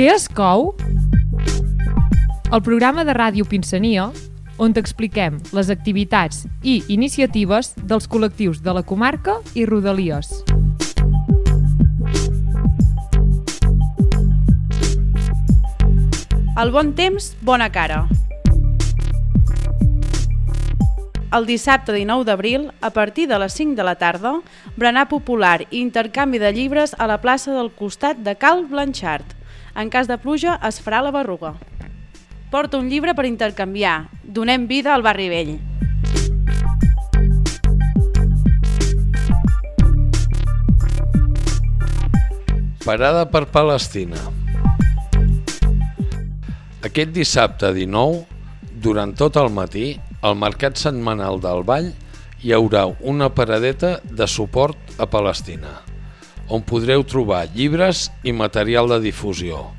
Què es cou? El programa de ràdio Pinsania, on t'expliquem les activitats i iniciatives dels col·lectius de la comarca i Rodalies. El bon temps, bona cara. El dissabte 19 d'abril, a partir de les 5 de la tarda, berenar popular i intercanvi de llibres a la plaça del costat de Cal Blanchard. En cas de pluja es farà la berruga. Porta un llibre per intercanviar. Donem vida al barri vell. Parada per Palestina. Aquest dissabte 19, durant tot el matí, al Mercat Setmanal del Vall hi haurà una paradeta de suport a Palestina, on podreu trobar llibres i material de difusió.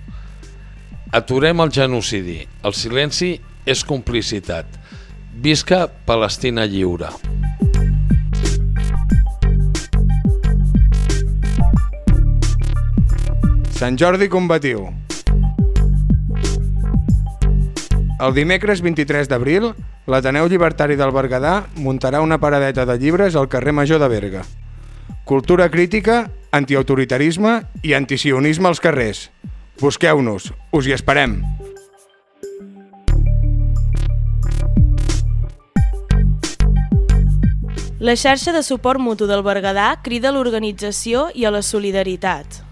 Aturem el genocidi. El silenci és complicitat. Visca Palestina lliure. Sant Jordi combatiu. El dimecres 23 d'abril, l'Ateneu Llibertari del Berguedà muntarà una paradeta de llibres al carrer Major de Berga. Cultura crítica, antiautoritarisme i antisionisme als carrers. Busqueu-nos, us hi esperem. La xarxa de suport mutu del Berguedà crida a l'organització i a la solidaritat.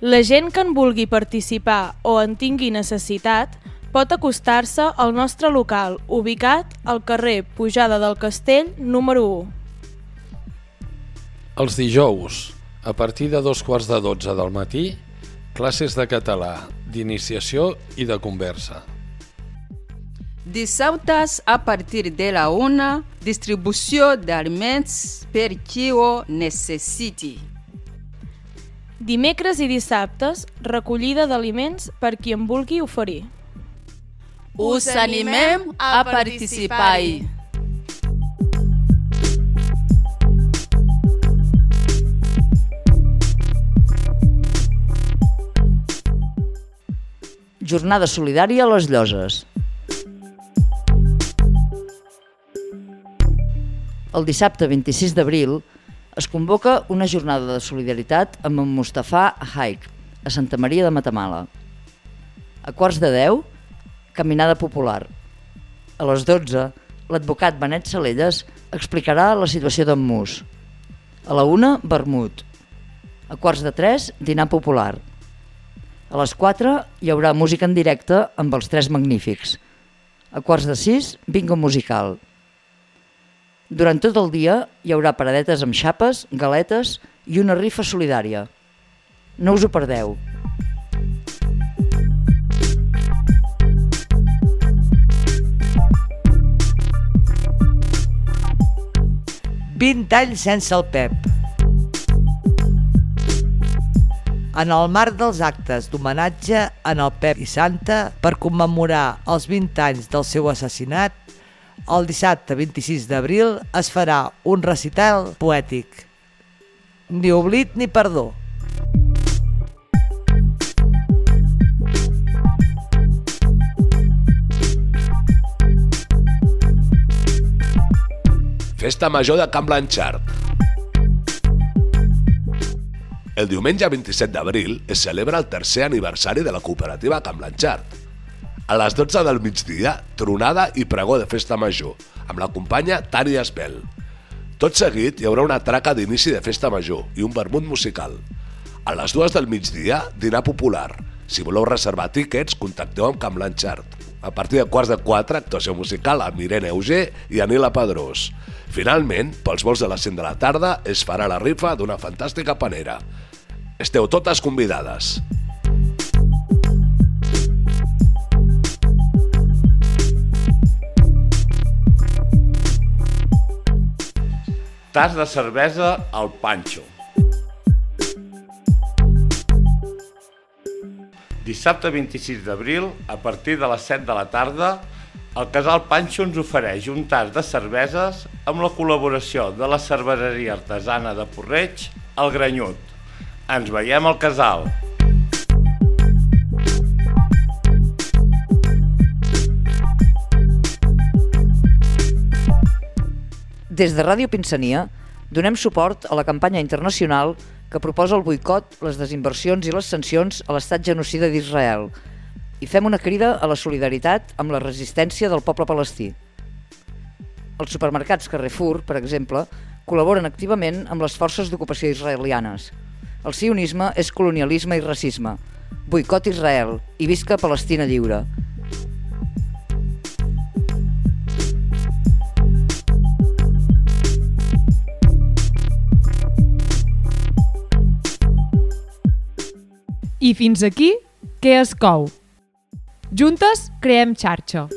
La gent que en vulgui participar o en tingui necessitat pot acostar-se al nostre local, ubicat al carrer Pujada del Castell, número 1. Els dijous, a partir de dos quarts de dotze del matí, classes de català, d'iniciació i de conversa. Dissabtes, a partir de la una, distribució d'aliments per qui ho necessiti. Dimecres i dissabtes, recollida d'aliments per qui en vulgui oferir. Us animem a participar-hi. Jornada solidària a les Lloses. El dissabte 26 d'abril es convoca una jornada de solidaritat amb en Mustafà Haik, a Santa Maria de Matamala. A quarts de 10, caminada popular. A les 12, l'advocat Benet Salelles explicarà la situació d'en Mus. A la 1, vermut. A quarts de 3, dinar popular. A les 4 hi haurà música en directe amb els tres magnífics. A quarts de 6, bingo musical. Durant tot el dia hi haurà paradetes amb xapes, galetes i una rifa solidària. No us ho perdeu. Vint anys sense el Pep. En el marc dels actes d'homenatge en el Pep i Santa per commemorar els 20 anys del seu assassinat, el dissabte 26 d'abril es farà un recital poètic. Ni oblit ni perdó. Festa Major de Camp Blanchard. El diumenge 27 d'abril es celebra el tercer aniversari de la cooperativa Camp Blanchard. A les 12 del migdia, tronada i pregó de Festa Major, amb la companya Tània Espel. Tot seguit hi haurà una traca d'inici de Festa Major i un vermut musical. A les dues del migdia, dinar popular. Si voleu reservar tíquets, contacteu amb Camp Blanchard. A partir de quarts de quatre, actuació musical amb Irene Auger i Anila Pedrós. Finalment, pels vols de les 5 de la tarda, es farà la rifa d'una fantàstica panera. Esteu totes convidades. Tas de cervesa al Pancho. Dissabte 26 d'abril, a partir de les 7 de la tarda, el Casal Pancho ens ofereix un tas de cerveses amb la col·laboració de la cerveseria artesana de Porreig, el Granyut. Ens veiem al casal. Des de Ràdio Pinsania donem suport a la campanya internacional que proposa el boicot, les desinversions i les sancions a l'estat genocida d'Israel i fem una crida a la solidaritat amb la resistència del poble palestí. Els supermercats Carrefour, per exemple, col·laboren activament amb les forces d'ocupació israelianes – el sionisme és colonialisme i racisme. Boicot Israel i visca Palestina lliure. I fins aquí, què es cou? Juntes creem xarxa.